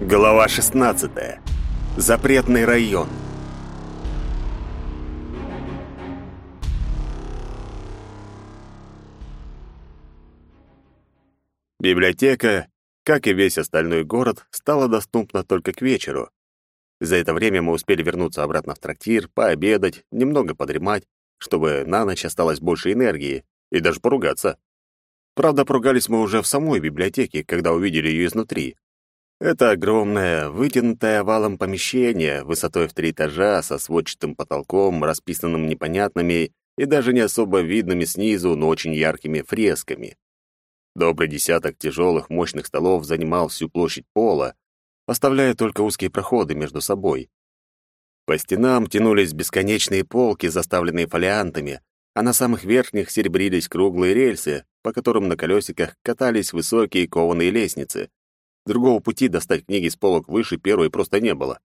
Глава 16. Запретный район. Библиотека, как и весь остальной город, стала доступна только к вечеру. За это время мы успели вернуться обратно в трактир, пообедать, немного подремать, чтобы на ночь осталось больше энергии, и даже поругаться. Правда, поругались мы уже в самой библиотеке, когда увидели ее изнутри. Это огромное, вытянутое овалом помещение, высотой в три этажа, со сводчатым потолком, расписанным непонятными и даже не особо видными снизу, но очень яркими фресками. Добрый десяток тяжелых, мощных столов занимал всю площадь пола, оставляя только узкие проходы между собой. По стенам тянулись бесконечные полки, заставленные фолиантами, а на самых верхних серебрились круглые рельсы, по которым на колесиках катались высокие кованые лестницы. Другого пути достать книги с полок выше первой просто не было.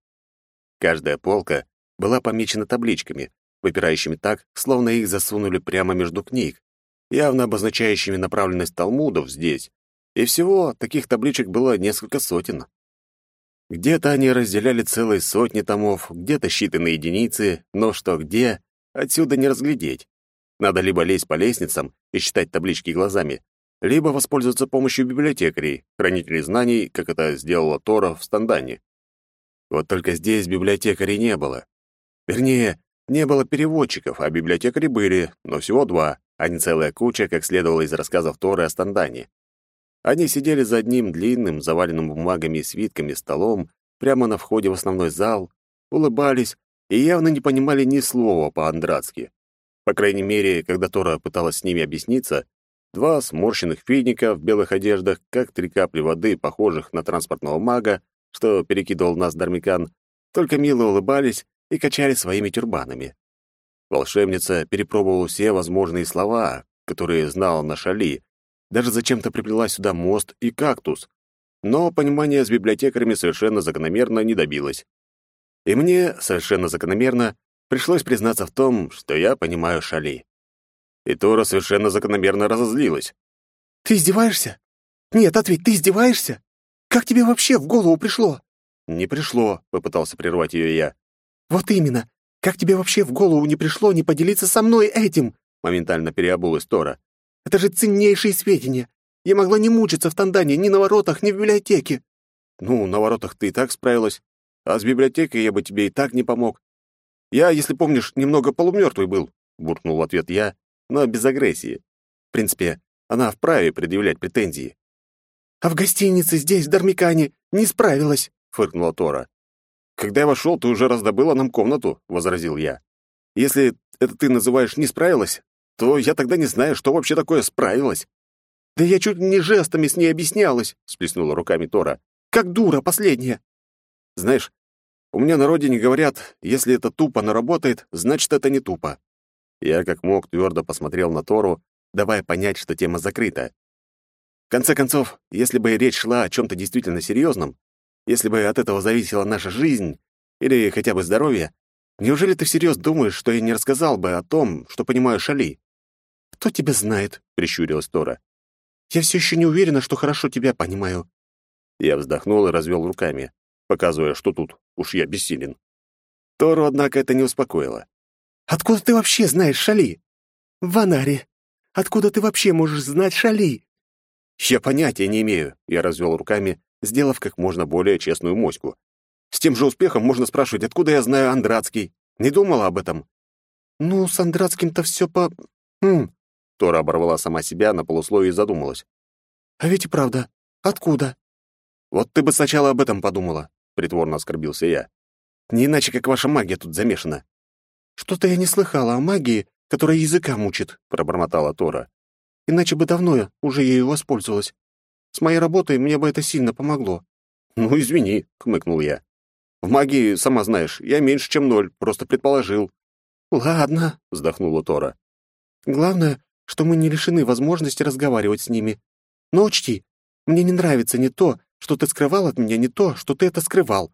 Каждая полка была помечена табличками, выпирающими так, словно их засунули прямо между книг, явно обозначающими направленность талмудов здесь. И всего таких табличек было несколько сотен. Где-то они разделяли целые сотни томов, где-то считанные единицы, но что где, отсюда не разглядеть. Надо либо лезть по лестницам и читать таблички глазами, либо воспользоваться помощью библиотекарей, хранителей знаний, как это сделала Тора в Стандане. Вот только здесь библиотекарей не было. Вернее, не было переводчиков, а библиотекари были, но всего два, а не целая куча, как следовало из рассказов Торы о Стандане. Они сидели за одним длинным, заваленным бумагами и свитками столом прямо на входе в основной зал, улыбались и явно не понимали ни слова по-андратски. По крайней мере, когда Тора пыталась с ними объясниться, Два сморщенных финика в белых одеждах, как три капли воды, похожих на транспортного мага, что перекидывал нас Дармикан, только мило улыбались и качали своими тюрбанами. Волшебница перепробовала все возможные слова, которые знала на шали, даже зачем-то приплела сюда мост и кактус, но понимания с библиотекарями совершенно закономерно не добилась. И мне, совершенно закономерно, пришлось признаться в том, что я понимаю шали. И Тора совершенно закономерно разозлилась. «Ты издеваешься? Нет, ответь, ты издеваешься? Как тебе вообще в голову пришло?» «Не пришло», — попытался прервать ее я. «Вот именно. Как тебе вообще в голову не пришло не поделиться со мной этим?» Моментально переобулась Тора. «Это же ценнейшие сведения. Я могла не мучиться в Тандане ни на воротах, ни в библиотеке». «Ну, на воротах ты и так справилась, а с библиотекой я бы тебе и так не помог. Я, если помнишь, немного полумертвый был», — буркнул в ответ я но без агрессии. В принципе, она вправе предъявлять претензии. «А в гостинице здесь, в Дармикане, не справилась», — фыркнула Тора. «Когда я вошел, ты уже раздобыла нам комнату», — возразил я. «Если это ты называешь «не справилась», то я тогда не знаю, что вообще такое «справилась». «Да я чуть не жестами с ней объяснялась», — сплеснула руками Тора. «Как дура последняя». «Знаешь, у меня на родине говорят, если это тупо, но работает, значит, это не тупо. Я как мог твердо посмотрел на Тору, давая понять, что тема закрыта. В конце концов, если бы речь шла о чем-то действительно серьезном, если бы от этого зависела наша жизнь или хотя бы здоровье, неужели ты всерьез думаешь, что я не рассказал бы о том, что понимаю Шали? «Кто тебя знает?» — прищурилась Тора. «Я все еще не уверена, что хорошо тебя понимаю». Я вздохнул и развел руками, показывая, что тут уж я бессилен. Тору, однако, это не успокоило. Откуда ты вообще знаешь Шали? Ванари, откуда ты вообще можешь знать Шали? Я понятия не имею, я развел руками, сделав как можно более честную моську. С тем же успехом можно спрашивать, откуда я знаю Андратский. Не думала об этом? Ну, с Андратским-то все по... Хм. Тора оборвала сама себя на полусловие и задумалась. А ведь и правда. Откуда? Вот ты бы сначала об этом подумала, притворно оскорбился я. Не иначе, как ваша магия тут замешана. «Что-то я не слыхала о магии, которая языка мучит», — пробормотала Тора. «Иначе бы давно уже ею воспользовалась. С моей работой мне бы это сильно помогло». «Ну, извини», — хмыкнул я. «В магии, сама знаешь, я меньше, чем ноль, просто предположил». «Ладно», — вздохнула Тора. «Главное, что мы не лишены возможности разговаривать с ними. Но учти, мне не нравится не то, что ты скрывал от меня, не то, что ты это скрывал.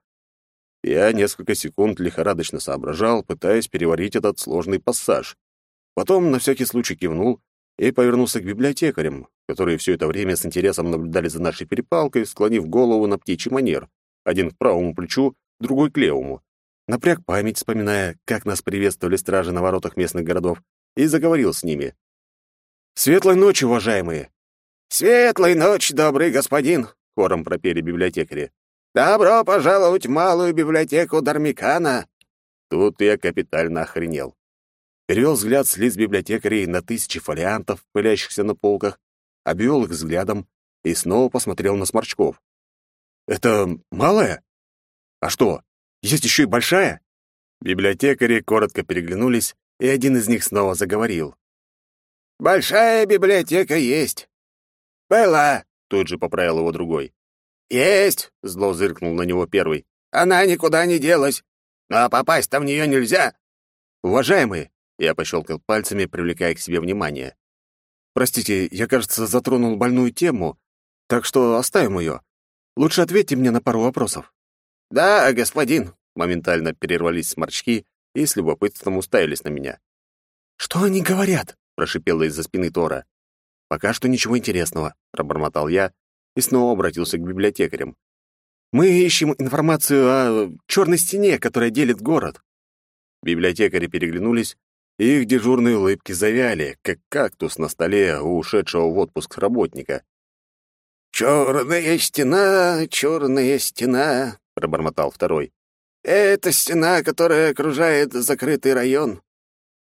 Я несколько секунд лихорадочно соображал, пытаясь переварить этот сложный пассаж. Потом на всякий случай кивнул и повернулся к библиотекарям, которые все это время с интересом наблюдали за нашей перепалкой, склонив голову на птичий манер. один к правому плечу, другой к левому. Напряг память, вспоминая, как нас приветствовали стражи на воротах местных городов, и заговорил с ними. «Светлой ночи, уважаемые!» «Светлой ночи, добрый господин!» — хором пропели библиотекари. «Добро пожаловать в малую библиотеку Дармикана!» Тут я капитально охренел. Перевел взгляд с лиц библиотекарей на тысячи фолиантов, пылящихся на полках, обвел их взглядом и снова посмотрел на сморчков. «Это малая? А что, есть еще и большая?» Библиотекари коротко переглянулись, и один из них снова заговорил. «Большая библиотека есть». «Была», — тут же поправил его другой. «Есть», — зло зыркнул на него первый. «Она никуда не делась. Но попасть-то в нее нельзя». «Уважаемые», — я пощелкал пальцами, привлекая к себе внимание. «Простите, я, кажется, затронул больную тему, так что оставим ее. Лучше ответьте мне на пару вопросов». «Да, господин», — моментально перервались сморчки и с любопытством уставились на меня. «Что они говорят?» — прошипела из-за спины Тора. «Пока что ничего интересного», — пробормотал я и снова обратился к библиотекарям. «Мы ищем информацию о черной стене, которая делит город». Библиотекари переглянулись, и их дежурные улыбки завяли, как кактус на столе у ушедшего в отпуск работника. «Черная стена, черная стена», — пробормотал второй. «Это стена, которая окружает закрытый район.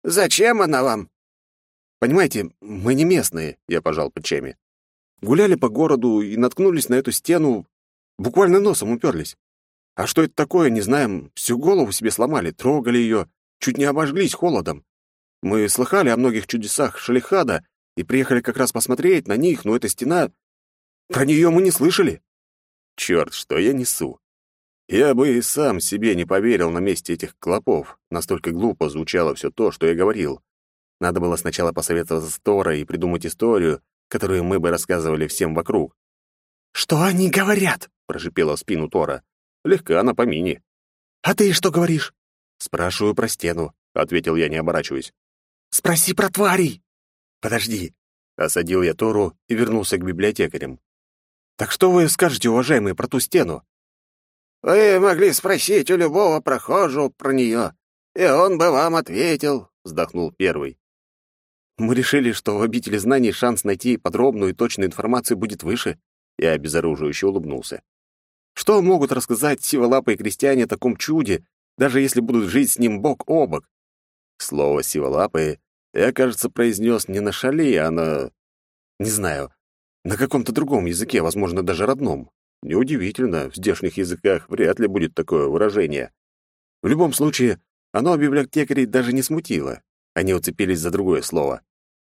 Зачем она вам?» «Понимаете, мы не местные», — я пожал плечами. Гуляли по городу и наткнулись на эту стену, буквально носом уперлись. А что это такое, не знаем, всю голову себе сломали, трогали ее, чуть не обожглись холодом. Мы слыхали о многих чудесах Шалихада и приехали как раз посмотреть на них, но эта стена про нее мы не слышали. Черт, что я несу. Я бы и сам себе не поверил на месте этих клопов. Настолько глупо звучало все то, что я говорил. Надо было сначала посоветоваться с Торой и придумать историю, которую мы бы рассказывали всем вокруг. «Что они говорят?» — прошипела в спину Тора. Легка на помине. «А ты что говоришь?» «Спрашиваю про стену», — ответил я, не оборачиваясь. «Спроси про тварей!» «Подожди!» — осадил я Тору и вернулся к библиотекарям. Так что вы скажете, уважаемые, про ту стену? Вы могли спросить у любого прохожего про нее, и он бы вам ответил, вздохнул первый. Мы решили, что в обители знаний шанс найти подробную и точную информацию будет выше. Я обезоруживающе улыбнулся. Что могут рассказать сиволапые крестьяне о таком чуде, даже если будут жить с ним бок о бок? Слово «сиволапые» я, кажется, произнес не на шале, а на... Не знаю, на каком-то другом языке, возможно, даже родном. Неудивительно, в здешних языках вряд ли будет такое выражение. В любом случае, оно библиотекарей даже не смутило. Они уцепились за другое слово.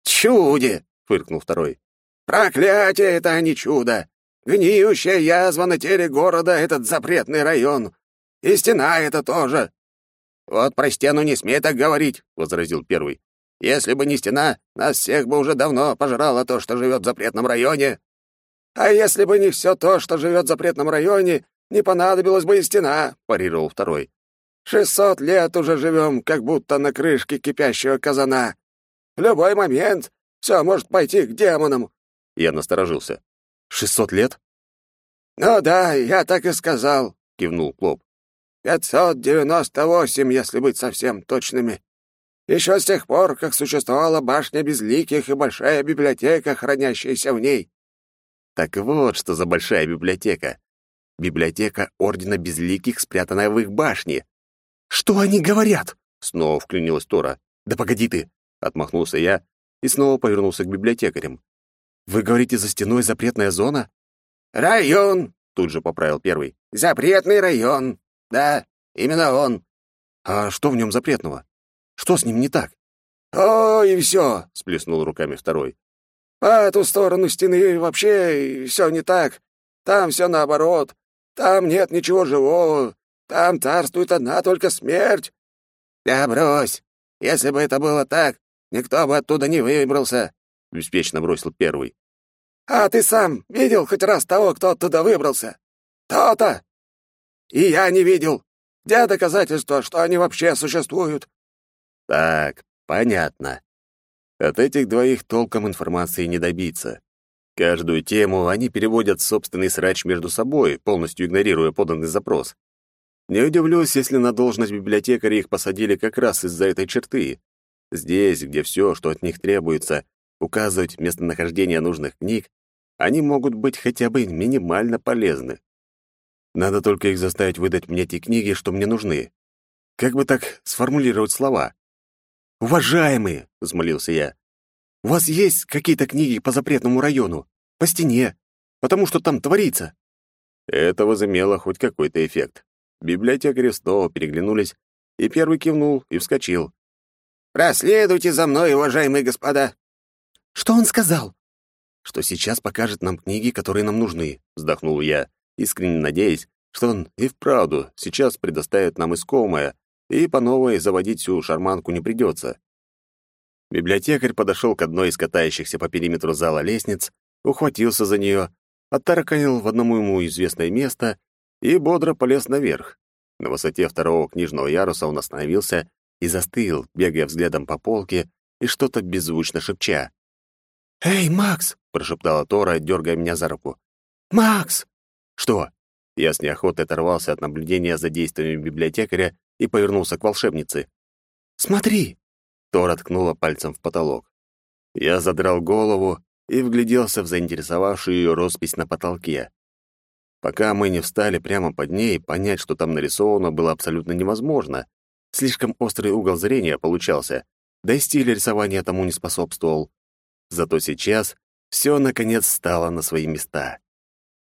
«Чуде!» — фыркнул второй. «Проклятие это, а не чудо! Гниющая язва на теле города — этот запретный район. И стена это тоже!» «Вот про стену не смей так говорить!» — возразил первый. Если бы не стена, нас всех бы уже давно пожрало то, что живет в запретном районе. А если бы не все то, что живет в запретном районе, не понадобилась бы и стена», — парировал второй. «Шестьсот лет уже живем, как будто на крышке кипящего казана. В любой момент все может пойти к демонам». Я насторожился. «Шестьсот лет?» «Ну да, я так и сказал», — кивнул Клоп. «Пятьсот девяносто восемь, если быть совсем точными. Еще с тех пор, как существовала башня Безликих и большая библиотека, хранящаяся в ней. Так вот, что за большая библиотека. Библиотека Ордена Безликих, спрятанная в их башне. «Что они говорят?» — снова вклинилась Тора. «Да погоди ты!» — отмахнулся я и снова повернулся к библиотекарям. «Вы говорите, за стеной запретная зона?» «Район!» — тут же поправил первый. «Запретный район! Да, именно он!» «А что в нем запретного?» Что с ним не так? «О, и все!» — сплеснул руками второй. «По эту сторону стены вообще все не так. Там все наоборот. Там нет ничего живого. Там царствует одна только смерть». «Да брось! Если бы это было так, никто бы оттуда не выбрался», — беспечно бросил первый. «А ты сам видел хоть раз того, кто оттуда выбрался? То-то! И я не видел. Где доказательства, что они вообще существуют? Так, понятно. От этих двоих толком информации не добиться. Каждую тему они переводят в собственный срач между собой, полностью игнорируя поданный запрос. Не удивлюсь, если на должность библиотекаря их посадили как раз из-за этой черты. Здесь, где все, что от них требуется, указывать местонахождение нужных книг, они могут быть хотя бы минимально полезны. Надо только их заставить выдать мне те книги, что мне нужны. Как бы так сформулировать слова? «Уважаемые!» — взмолился я. «У вас есть какие-то книги по запретному району? По стене? Потому что там творится?» Это возымело хоть какой-то эффект. Библиотекари снова переглянулись, и первый кивнул и вскочил. «Проследуйте за мной, уважаемые господа!» «Что он сказал?» «Что сейчас покажет нам книги, которые нам нужны», — вздохнул я, искренне надеясь, что он и вправду сейчас предоставит нам искомое, и по новой заводить всю шарманку не придется. Библиотекарь подошел к одной из катающихся по периметру зала лестниц, ухватился за нее, оттараканил в одному ему известное место и бодро полез наверх. На высоте второго книжного яруса он остановился и застыл, бегая взглядом по полке и что-то беззвучно шепча. «Эй, Макс!» — прошептала Тора, дергая меня за руку. «Макс!» «Что?» Я с неохотой оторвался от наблюдения за действиями библиотекаря и повернулся к волшебнице. «Смотри!» Тора ткнула пальцем в потолок. Я задрал голову и вгляделся в заинтересовавшую ее роспись на потолке. Пока мы не встали прямо под ней, понять, что там нарисовано, было абсолютно невозможно. Слишком острый угол зрения получался, да и стиль рисования тому не способствовал. Зато сейчас все, наконец, стало на свои места.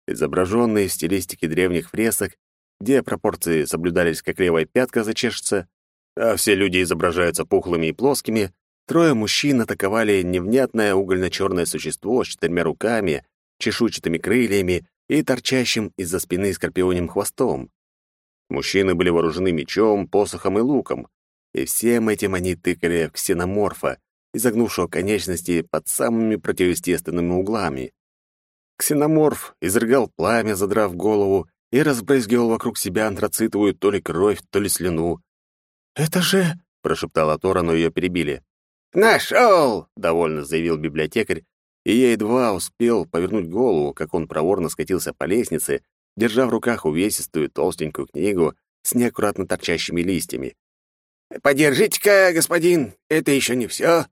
Изображенные в стилистике древних фресок, где пропорции соблюдались как левая пятка зачешется, а все люди изображаются пухлыми и плоскими, трое мужчин атаковали невнятное угольно-черное существо с четырьмя руками, чешуйчатыми крыльями и торчащим из-за спины скорпионим хвостом. Мужчины были вооружены мечом, посохом и луком, и всем этим они тыкали в ксеноморфа, изогнувшего конечности под самыми противоестественными углами. Ксеноморф изрыгал пламя, задрав голову, и разбрызгивал вокруг себя антрацитовую то ли кровь, то ли слюну. «Это же...» — прошептала Тора, но ее перебили. «Нашел!» — довольно заявил библиотекарь, и я едва успел повернуть голову, как он проворно скатился по лестнице, держа в руках увесистую толстенькую книгу с неаккуратно торчащими листьями. «Подержите-ка, господин, это еще не все».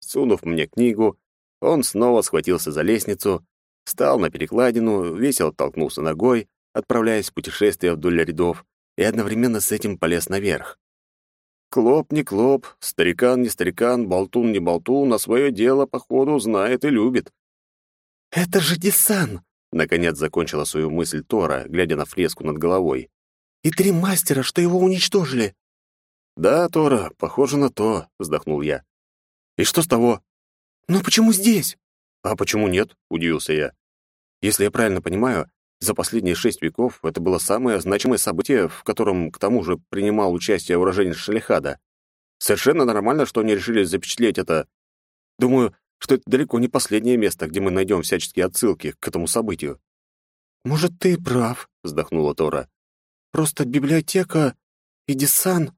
Сунув мне книгу, он снова схватился за лестницу, встал на перекладину, весело толкнулся ногой, отправляясь в путешествие вдоль рядов, и одновременно с этим полез наверх. Клоп не клоп, старикан не старикан, болтун не болтун, а свое дело, походу, знает и любит. «Это же Дисан!» — наконец закончила свою мысль Тора, глядя на фреску над головой. «И три мастера, что его уничтожили!» «Да, Тора, похоже на то», — вздохнул я. «И что с того?» «Но почему здесь?» «А почему нет?» — удивился я. «Если я правильно понимаю, за последние шесть веков это было самое значимое событие, в котором, к тому же, принимал участие уроженец Шалихада. Совершенно нормально, что они решили запечатлеть это. Думаю, что это далеко не последнее место, где мы найдем всяческие отсылки к этому событию. «Может, ты прав», — вздохнула Тора. «Просто библиотека и Дисан...»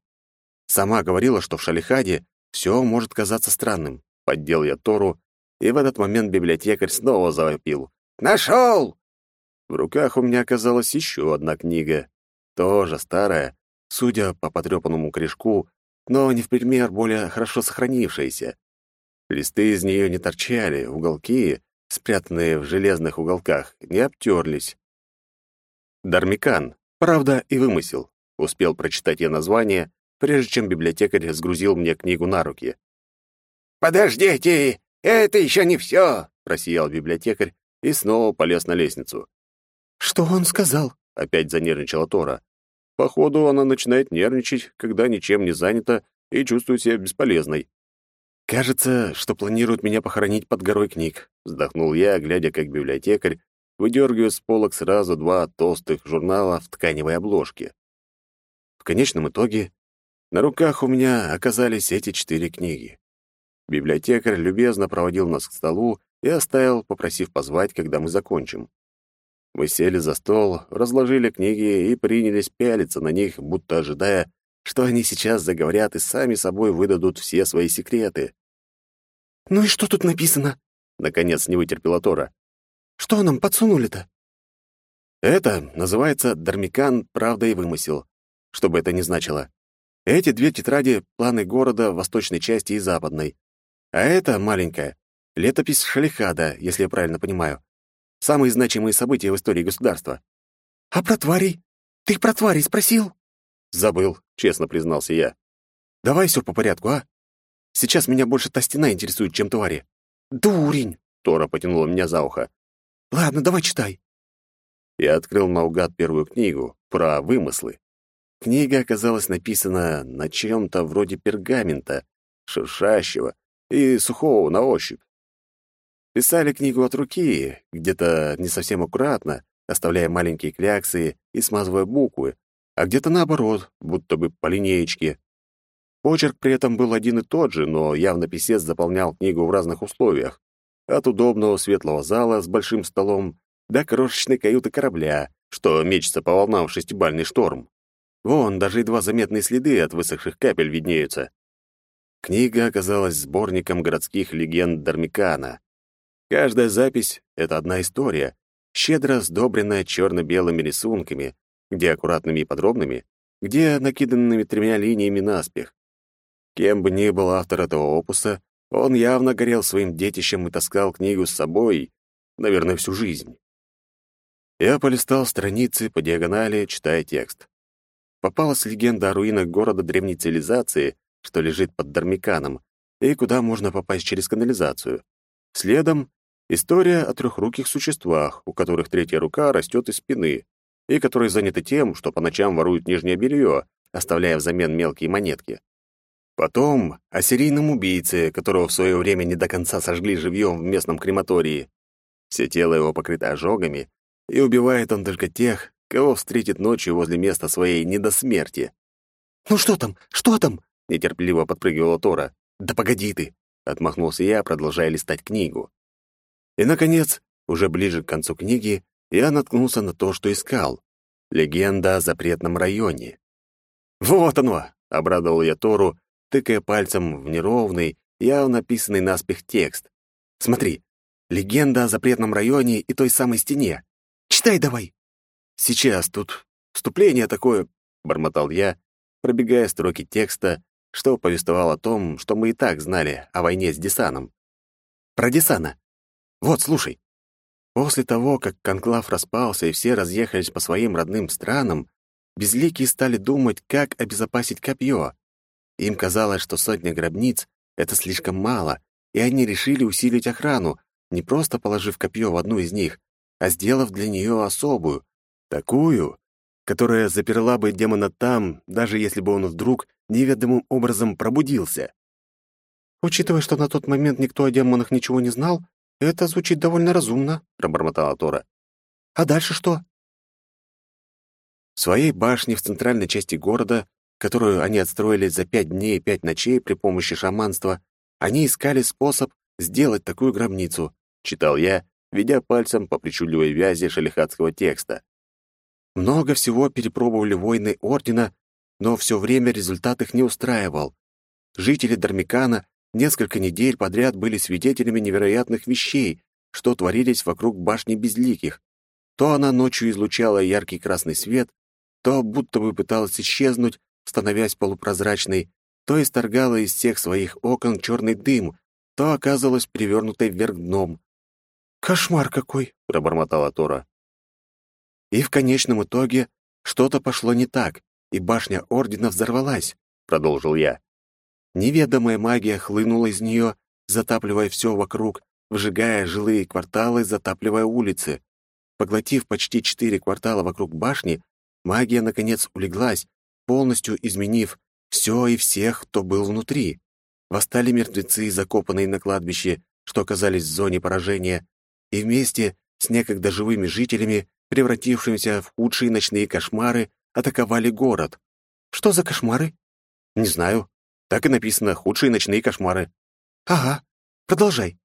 Сама говорила, что в Шалихаде все может казаться странным. Поддел я Тору, и в этот момент библиотекарь снова завопил. «Нашел!» В руках у меня оказалась еще одна книга, тоже старая, судя по потрепанному корешку, но не в пример более хорошо сохранившаяся. Листы из нее не торчали, уголки, спрятанные в железных уголках, не обтерлись. Дармикан, правда и вымысел. Успел прочитать я название, прежде чем библиотекарь сгрузил мне книгу на руки. «Подождите, это еще не все!» — просиял библиотекарь и снова полез на лестницу. «Что он сказал?» — опять занервничала Тора. Походу, она начинает нервничать, когда ничем не занята и чувствует себя бесполезной. «Кажется, что планируют меня похоронить под горой книг», — вздохнул я, глядя, как библиотекарь выдергивает с полок сразу два толстых журнала в тканевой обложке. В конечном итоге на руках у меня оказались эти четыре книги. Библиотекарь любезно проводил нас к столу и оставил, попросив позвать, когда мы закончим. Мы сели за стол, разложили книги и принялись пялиться на них, будто ожидая, что они сейчас заговорят и сами собой выдадут все свои секреты. «Ну и что тут написано?» Наконец не вытерпела Тора. Что нам подсунули-то?» Это называется «Дармикан. Правда и вымысел». Что бы это ни значило. Эти две тетради — планы города восточной части и западной. А это маленькая — летопись Шалихада, если я правильно понимаю. Самые значимые события в истории государства. «А про тварей? Ты про тварей спросил?» «Забыл», — честно признался я. «Давай все по порядку, а? Сейчас меня больше та стена интересует, чем твари». «Дурень!» — Тора потянула меня за ухо. «Ладно, давай читай». Я открыл наугад первую книгу про вымыслы. Книга оказалась написана на чем-то вроде пергамента, шуршащего и сухого на ощупь. Писали книгу от руки, где-то не совсем аккуратно, оставляя маленькие кляксы и смазывая буквы, а где-то наоборот, будто бы по линеечке. Почерк при этом был один и тот же, но явно писец заполнял книгу в разных условиях. От удобного светлого зала с большим столом до крошечной каюты корабля, что мечется по волнам в шестибальный шторм. Вон, даже едва заметные следы от высохших капель виднеются. Книга оказалась сборником городских легенд Дармикана. Каждая запись — это одна история, щедро сдобренная черно-белыми рисунками, где аккуратными и подробными, где накиданными тремя линиями наспех. Кем бы ни был автор этого опуса, он явно горел своим детищем и таскал книгу с собой, наверное, всю жизнь. Я полистал страницы по диагонали, читая текст. Попалась легенда о руинах города древней цивилизации, что лежит под Дармиканом, и куда можно попасть через канализацию. Следом — история о трехруких существах, у которых третья рука растет из спины, и которые заняты тем, что по ночам воруют нижнее белье, оставляя взамен мелкие монетки. Потом о серийном убийце, которого в свое время не до конца сожгли живьем в местном крематории. Все тело его покрыто ожогами, и убивает он только тех, кого встретит ночью возле места своей недосмерти. «Ну что там? Что там?» — нетерпеливо подпрыгивала Тора. «Да погоди ты!» — отмахнулся я, продолжая листать книгу. И, наконец, уже ближе к концу книги, я наткнулся на то, что искал. Легенда о запретном районе. «Вот оно!» — обрадовал я Тору, тыкая пальцем в неровный, явно написанный наспех текст. «Смотри, легенда о запретном районе и той самой стене. Читай давай!» «Сейчас, тут вступление такое», — бормотал я, пробегая строки текста, что повествовал о том, что мы и так знали о войне с Десаном. Про Десана. Вот, слушай. После того, как конклав распался и все разъехались по своим родным странам, безликие стали думать, как обезопасить копье. Им казалось, что сотня гробниц — это слишком мало, и они решили усилить охрану, не просто положив копье в одну из них, а сделав для нее особую, такую, которая заперла бы демона там, даже если бы он вдруг неведомым образом пробудился. «Учитывая, что на тот момент никто о демонах ничего не знал, это звучит довольно разумно», — пробормотала Тора. «А дальше что?» В своей башне в центральной части города, которую они отстроили за пять дней и пять ночей при помощи шаманства, они искали способ сделать такую гробницу, читал я, ведя пальцем по причудливой вязи шалихатского текста. Много всего перепробовали воины Ордена, но все время результат их не устраивал. Жители Дармикана несколько недель подряд были свидетелями невероятных вещей, что творились вокруг башни Безликих. То она ночью излучала яркий красный свет, то будто бы пыталась исчезнуть, становясь полупрозрачной, то исторгала из всех своих окон черный дым, то оказалась перевернутой вверх дном. «Кошмар какой!» — пробормотала Тора. И в конечном итоге что-то пошло не так, и башня Ордена взорвалась, продолжил я. Неведомая магия хлынула из нее, затапливая все вокруг, выжигая жилые кварталы, затапливая улицы. Поглотив почти четыре квартала вокруг башни, магия, наконец, улеглась, полностью изменив все и всех, кто был внутри. Восстали мертвецы, закопанные на кладбище, что оказались в зоне поражения, и вместе с некогда живыми жителями превратившимися в худшие ночные кошмары, атаковали город. Что за кошмары? Не знаю. Так и написано «худшие ночные кошмары». Ага, продолжай.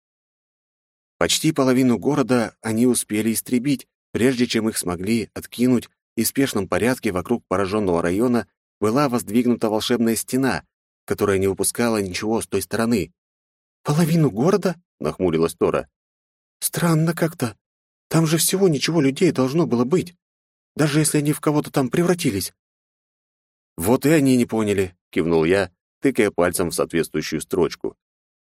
Почти половину города они успели истребить, прежде чем их смогли откинуть, и в спешном порядке вокруг пораженного района была воздвигнута волшебная стена, которая не выпускала ничего с той стороны. «Половину города?» — нахмурилась Тора. «Странно как-то. Там же всего ничего людей должно было быть, даже если они в кого-то там превратились». «Вот и они не поняли», — кивнул я, тыкая пальцем в соответствующую строчку.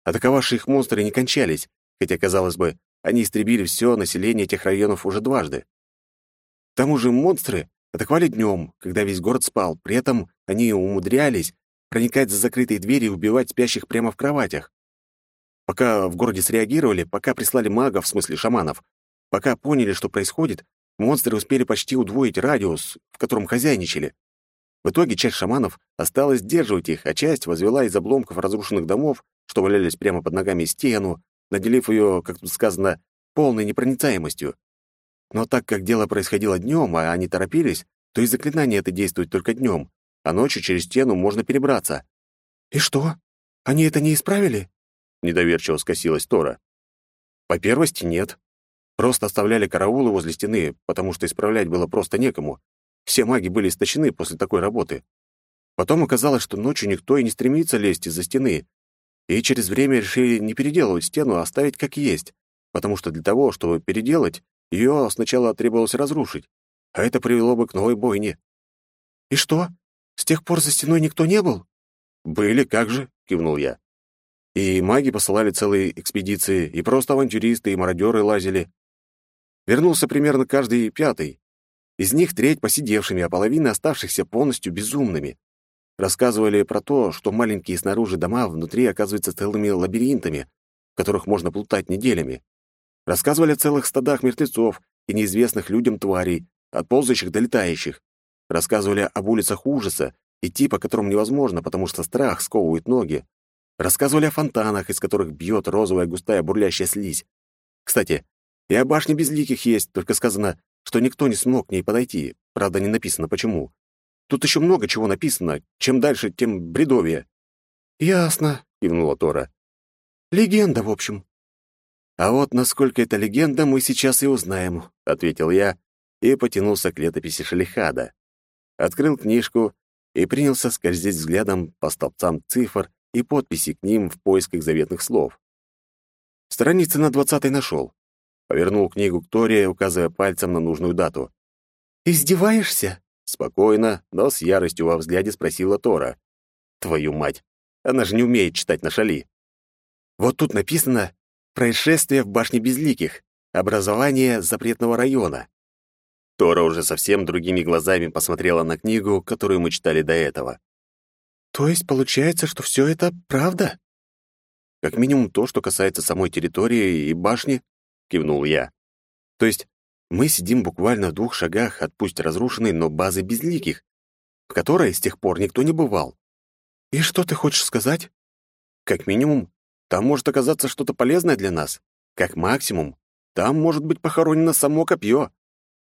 Атаковавшие их монстры не кончались, хотя, казалось бы, они истребили все население этих районов уже дважды. К тому же монстры атаковали днем, когда весь город спал, при этом они умудрялись проникать за закрытые двери и убивать спящих прямо в кроватях. Пока в городе среагировали, пока прислали магов, в смысле шаманов, пока поняли, что происходит, монстры успели почти удвоить радиус, в котором хозяйничали. В итоге часть шаманов осталась сдерживать их, а часть возвела из обломков разрушенных домов, что валялись прямо под ногами, стену, наделив ее, как тут сказано, полной непроницаемостью. Но так как дело происходило днем, а они торопились, то и заклинание это действует только днем, а ночью через стену можно перебраться. «И что? Они это не исправили?» — недоверчиво скосилась Тора. «По первости, нет. Просто оставляли караулы возле стены, потому что исправлять было просто некому. Все маги были истощены после такой работы. Потом оказалось, что ночью никто и не стремится лезть из-за стены, и через время решили не переделывать стену, а оставить как есть, потому что для того, чтобы переделать, ее сначала требовалось разрушить, а это привело бы к новой бойне. «И что? С тех пор за стеной никто не был?» «Были, как же», — кивнул я. И маги посылали целые экспедиции, и просто авантюристы и мародеры лазили. Вернулся примерно каждый пятый. Из них треть посидевшими, а половина оставшихся полностью безумными. Рассказывали про то, что маленькие снаружи дома внутри оказываются целыми лабиринтами, в которых можно плутать неделями. Рассказывали о целых стадах мертвецов и неизвестных людям тварей, от ползающих до летающих. Рассказывали об улицах ужаса, идти по которым невозможно, потому что страх сковывает ноги. Рассказывали о фонтанах, из которых бьет розовая густая бурлящая слизь. Кстати, и о башне безликих есть, только сказано, что никто не смог к ней подойти. Правда, не написано почему. Тут еще много чего написано. Чем дальше, тем бредовее. «Ясно», — кивнула Тора. «Легенда, в общем». «А вот насколько это легенда, мы сейчас и узнаем», — ответил я и потянулся к летописи Шалихада. Открыл книжку и принялся скользить взглядом по столбцам цифр и подписи к ним в поисках заветных слов. Страницы на двадцатой нашел. Повернул книгу к Торе, указывая пальцем на нужную дату. «Издеваешься?» Спокойно, но с яростью во взгляде спросила Тора. «Твою мать! Она же не умеет читать на шали!» «Вот тут написано «Происшествие в башне Безликих. Образование запретного района». Тора уже совсем другими глазами посмотрела на книгу, которую мы читали до этого. «То есть получается, что все это правда?» «Как минимум то, что касается самой территории и башни», — кивнул я. «То есть мы сидим буквально в двух шагах от пусть разрушенной, но базы безликих, в которой с тех пор никто не бывал. И что ты хочешь сказать? Как минимум, там может оказаться что-то полезное для нас. Как максимум, там может быть похоронено само копье.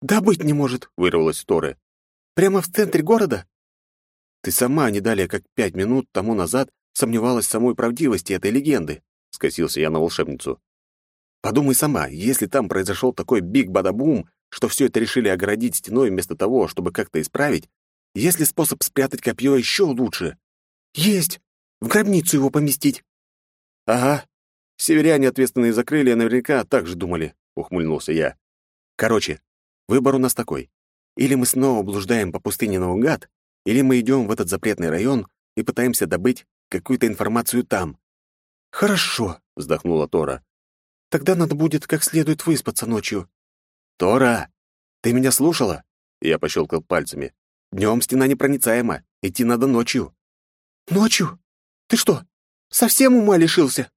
«Да быть не может», — вырвалось Торы. «Прямо в центре города?» «Ты сама не далее, как пять минут тому назад сомневалась в самой правдивости этой легенды», — скосился я на волшебницу. Подумай сама, если там произошел такой биг-бадабум, что все это решили огородить стеной вместо того, чтобы как-то исправить, есть ли способ спрятать копье еще лучше? Есть! В гробницу его поместить. Ага. Северяне, ответственные за крылья, наверняка так же думали, ухмыльнулся я. Короче, выбор у нас такой. Или мы снова блуждаем по пустыне наугад, или мы идем в этот запретный район и пытаемся добыть какую-то информацию там. Хорошо, вздохнула Тора. Тогда надо будет как следует выспаться ночью». «Тора, ты меня слушала?» Я пощелкал пальцами. «Днем стена непроницаема. Идти надо ночью». «Ночью? Ты что, совсем ума лишился?»